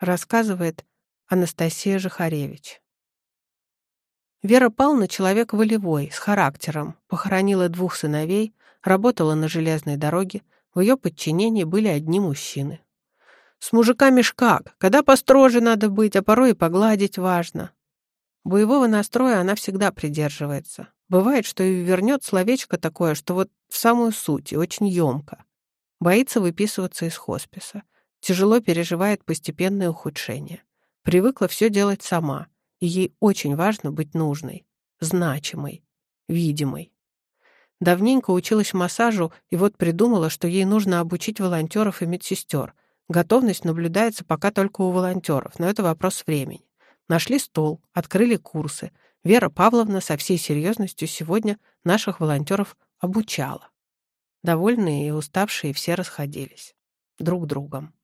рассказывает Анастасия Жахаревич. Вера Павловна человек волевой, с характером, похоронила двух сыновей, работала на железной дороге, в ее подчинении были одни мужчины. С мужиками ж как, когда построже надо быть, а порой и погладить важно. Боевого настроя она всегда придерживается. Бывает, что и вернет словечко такое, что вот в самую суть, и очень емко. Боится выписываться из хосписа. Тяжело переживает постепенное ухудшение. Привыкла все делать сама, и ей очень важно быть нужной, значимой, видимой. Давненько училась массажу, и вот придумала, что ей нужно обучить волонтеров и медсестер. Готовность наблюдается пока только у волонтеров, но это вопрос времени. Нашли стол, открыли курсы. Вера Павловна со всей серьезностью сегодня наших волонтеров обучала. Довольные и уставшие все расходились. Друг другом.